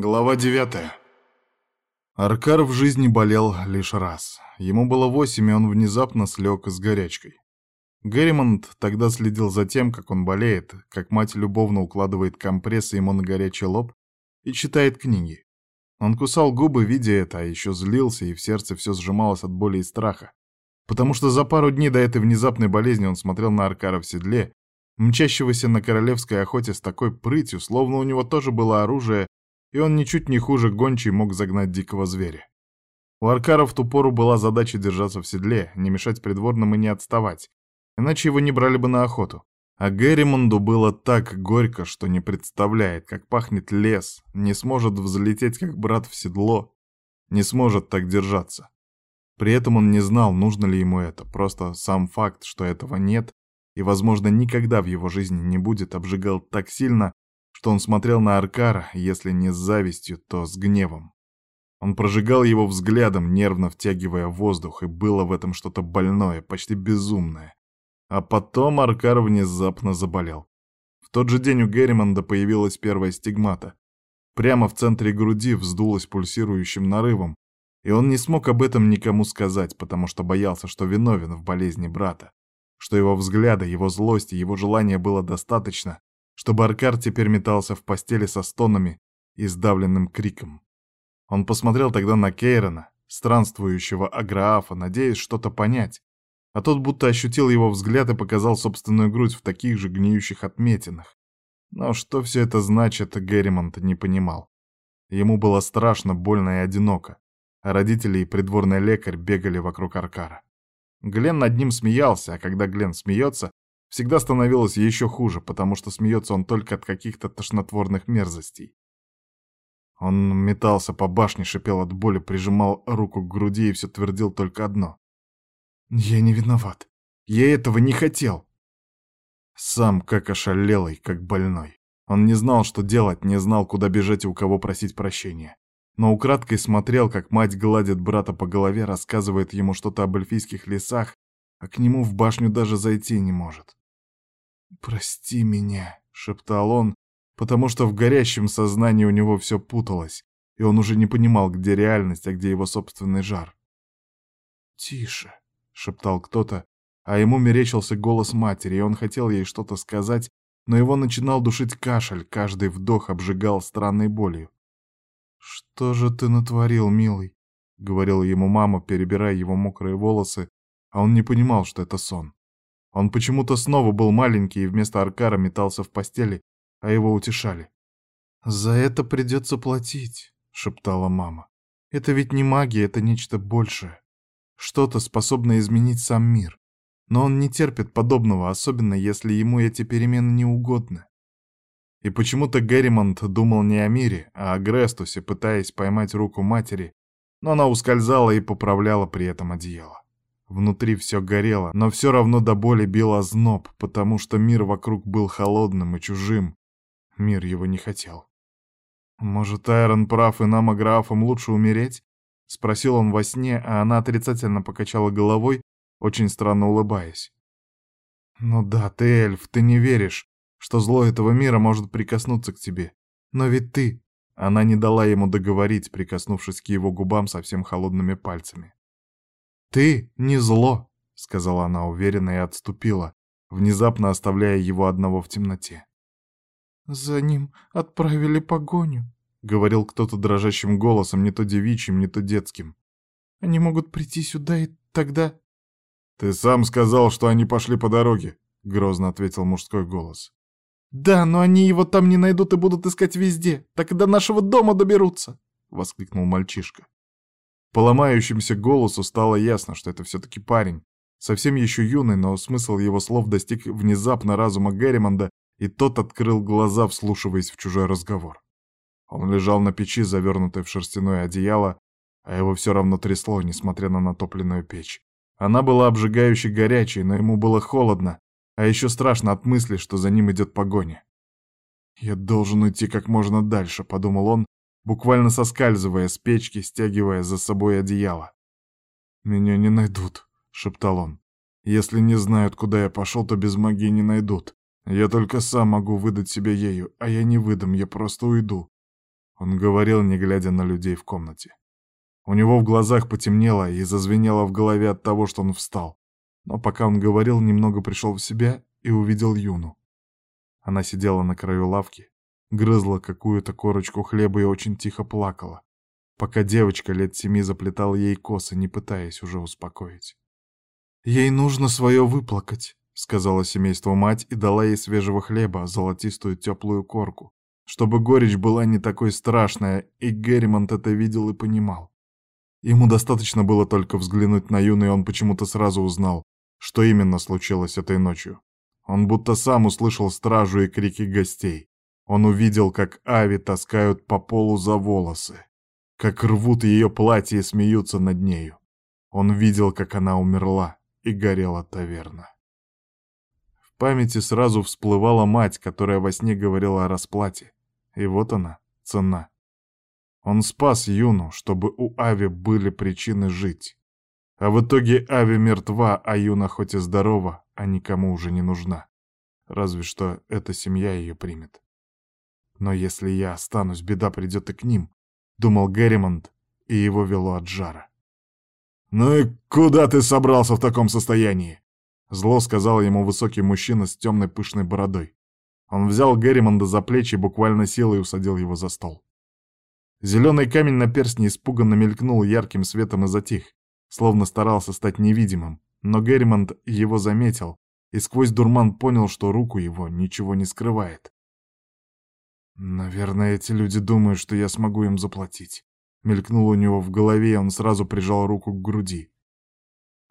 Глава 9. Аркар в жизни болел лишь раз. Ему было восемь, и он внезапно слег с горячкой. Герримонт тогда следил за тем, как он болеет, как мать любовно укладывает компрессы ему на горячий лоб и читает книги. Он кусал губы, видя это, а еще злился, и в сердце все сжималось от боли и страха. Потому что за пару дней до этой внезапной болезни он смотрел на Аркара в седле, мчащегося на королевской охоте с такой прытью, словно у него тоже было оружие и он ничуть не хуже гончий мог загнать дикого зверя. У Аркара в ту пору была задача держаться в седле, не мешать придворным и не отставать, иначе его не брали бы на охоту. А Герримонду было так горько, что не представляет, как пахнет лес, не сможет взлететь, как брат в седло, не сможет так держаться. При этом он не знал, нужно ли ему это, просто сам факт, что этого нет и, возможно, никогда в его жизни не будет, обжигал так сильно, что он смотрел на Аркара, если не с завистью, то с гневом. Он прожигал его взглядом, нервно втягивая воздух, и было в этом что-то больное, почти безумное. А потом Аркар внезапно заболел. В тот же день у Герримонда появилась первая стигмата. Прямо в центре груди вздулась пульсирующим нарывом, и он не смог об этом никому сказать, потому что боялся, что виновен в болезни брата, что его взгляда, его злости, его желания было достаточно, чтобы Аркар теперь метался в постели со стонами и сдавленным криком. Он посмотрел тогда на Кейрона, странствующего Аграафа, надеясь что-то понять, а тот будто ощутил его взгляд и показал собственную грудь в таких же гниющих отметинах. Но что все это значит, Герримонт не понимал. Ему было страшно, больно и одиноко, а родители и придворный лекарь бегали вокруг Аркара. Глен над ним смеялся, а когда Глен смеется, Всегда становилось еще хуже, потому что смеется он только от каких-то тошнотворных мерзостей. Он метался по башне, шипел от боли, прижимал руку к груди и все твердил только одно. «Я не виноват. Я этого не хотел». Сам как ошалелый, как больной. Он не знал, что делать, не знал, куда бежать и у кого просить прощения. Но украдкой смотрел, как мать гладит брата по голове, рассказывает ему что-то об эльфийских лесах, а к нему в башню даже зайти не может. «Прости меня», — шептал он, потому что в горящем сознании у него все путалось, и он уже не понимал, где реальность, а где его собственный жар. «Тише», — шептал кто-то, а ему мерещился голос матери, и он хотел ей что-то сказать, но его начинал душить кашель, каждый вдох обжигал странной болью. «Что же ты натворил, милый?» — говорила ему мама, перебирая его мокрые волосы, а он не понимал, что это сон. Он почему-то снова был маленький и вместо Аркара метался в постели, а его утешали. «За это придется платить», — шептала мама. «Это ведь не магия, это нечто большее. Что-то, способное изменить сам мир. Но он не терпит подобного, особенно если ему эти перемены не угодны». И почему-то Герримонт думал не о мире, а о Грестусе, пытаясь поймать руку матери, но она ускользала и поправляла при этом одеяло. Внутри все горело, но все равно до боли бил озноб, потому что мир вокруг был холодным и чужим. Мир его не хотел. «Может, Айрон прав, и нам, аграфам, лучше умереть?» — спросил он во сне, а она отрицательно покачала головой, очень странно улыбаясь. «Ну да, ты эльф, ты не веришь, что зло этого мира может прикоснуться к тебе. Но ведь ты...» Она не дала ему договорить, прикоснувшись к его губам совсем холодными пальцами. «Ты не зло», — сказала она уверенно и отступила, внезапно оставляя его одного в темноте. «За ним отправили погоню», — говорил кто-то дрожащим голосом, не то девичьим, не то детским. «Они могут прийти сюда и тогда...» «Ты сам сказал, что они пошли по дороге», — грозно ответил мужской голос. «Да, но они его там не найдут и будут искать везде, так и до нашего дома доберутся», — воскликнул мальчишка. По ломающимся голосу стало ясно, что это все-таки парень. Совсем еще юный, но смысл его слов достиг внезапно разума Герримонда, и тот открыл глаза, вслушиваясь в чужой разговор. Он лежал на печи, завернутый в шерстяное одеяло, а его все равно трясло, несмотря на натопленную печь. Она была обжигающе горячей, но ему было холодно, а еще страшно от мысли, что за ним идет погоня. «Я должен уйти как можно дальше», — подумал он, буквально соскальзывая с печки, стягивая за собой одеяло. «Меня не найдут», — шептал он. «Если не знают, куда я пошел, то без магии не найдут. Я только сам могу выдать себя ею, а я не выдам, я просто уйду. Он говорил, не глядя на людей в комнате. У него в глазах потемнело и зазвенело в голове от того, что он встал. Но пока он говорил, немного пришел в себя и увидел Юну. Она сидела на краю лавки, грызла какую-то корочку хлеба и очень тихо плакала, пока девочка лет семи заплетала ей косы, не пытаясь уже успокоить. «Ей нужно свое выплакать», — сказала семейство мать и дала ей свежего хлеба, золотистую теплую корку, чтобы горечь была не такой страшная, и Герримонт это видел и понимал. Ему достаточно было только взглянуть на Юну, и он почему-то сразу узнал, что именно случилось этой ночью. Он будто сам услышал стражу и крики гостей. Он увидел, как Ави таскают по полу за волосы, как рвут ее платье и смеются над нею. Он видел, как она умерла, и горела таверна. В памяти сразу всплывала мать, которая во сне говорила о расплате. И вот она, цена. Он спас Юну, чтобы у Ави были причины жить. А в итоге Ави мертва, а Юна хоть и здорова, а никому уже не нужна. Разве что эта семья ее примет. Но если я останусь, беда придет и к ним, думал Герримонт, и его вело от жара. «Ну и куда ты собрался в таком состоянии?» Зло сказал ему высокий мужчина с темной пышной бородой. Он взял Герримонда за плечи и буквально силой усадил его за стол. Зеленый камень на перстне испуганно мелькнул ярким светом и затих, словно старался стать невидимым, но Герримонт его заметил и сквозь дурман понял, что руку его ничего не скрывает. «Наверное, эти люди думают, что я смогу им заплатить», — мелькнуло у него в голове, и он сразу прижал руку к груди.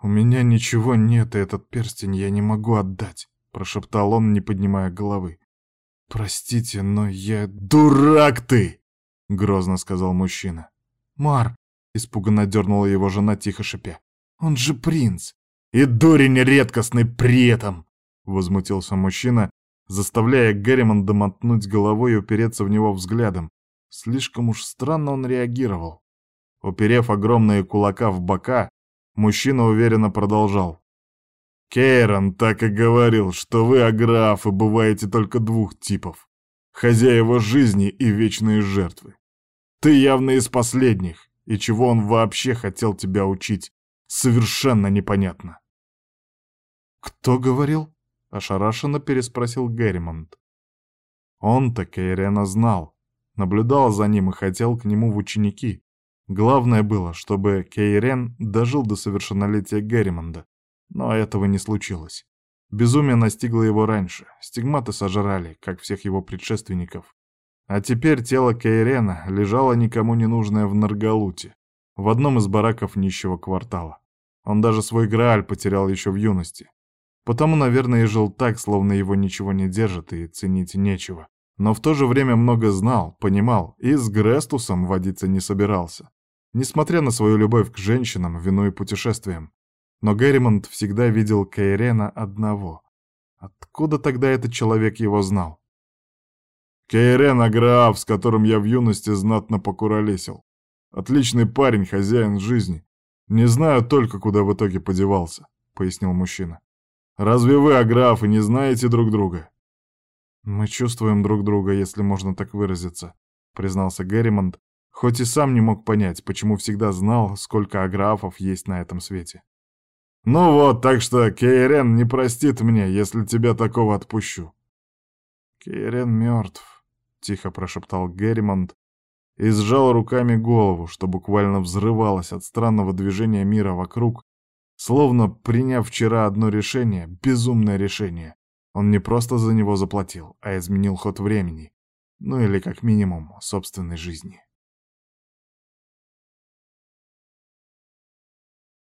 «У меня ничего нет, и этот перстень я не могу отдать», — прошептал он, не поднимая головы. «Простите, но я...» «Дурак ты!» — грозно сказал мужчина. «Мар!» — испуганно дернула его жена, тихо шипя. «Он же принц!» «И дурень редкостный при этом!» — возмутился мужчина, заставляя Герримонда мотнуть головой и упереться в него взглядом. Слишком уж странно он реагировал. Уперев огромные кулака в бока, мужчина уверенно продолжал. «Кейрон так и говорил, что вы, аграфы, бываете только двух типов — хозяева жизни и вечные жертвы. Ты явно из последних, и чего он вообще хотел тебя учить, совершенно непонятно». «Кто говорил?» — ошарашенно переспросил Герримонт. Он-то Кейрена знал, наблюдал за ним и хотел к нему в ученики. Главное было, чтобы Кейрен дожил до совершеннолетия Герримонда, но этого не случилось. Безумие настигло его раньше, стигматы сожрали, как всех его предшественников. А теперь тело Кейрена лежало никому не нужное в Наргалуте, в одном из бараков нищего квартала. Он даже свой Грааль потерял еще в юности. Потому, наверное, и жил так, словно его ничего не держит и ценить нечего. Но в то же время много знал, понимал и с Грестусом водиться не собирался. Несмотря на свою любовь к женщинам, вину и путешествиям. Но Герримонт всегда видел Кейрена одного. Откуда тогда этот человек его знал? Кейрен Аграав, с которым я в юности знатно покуролесил. Отличный парень, хозяин жизни. Не знаю только, куда в итоге подевался, — пояснил мужчина. Разве вы, аграфы, не знаете друг друга?» «Мы чувствуем друг друга, если можно так выразиться», — признался Герримонт, хоть и сам не мог понять, почему всегда знал, сколько аграфов есть на этом свете. «Ну вот, так что Кейрен не простит мне, если тебя такого отпущу». «Кейрен мертв», — тихо прошептал Герримонт и сжал руками голову, что буквально взрывалось от странного движения мира вокруг, Словно приняв вчера одно решение, безумное решение, он не просто за него заплатил, а изменил ход времени, ну или как минимум собственной жизни.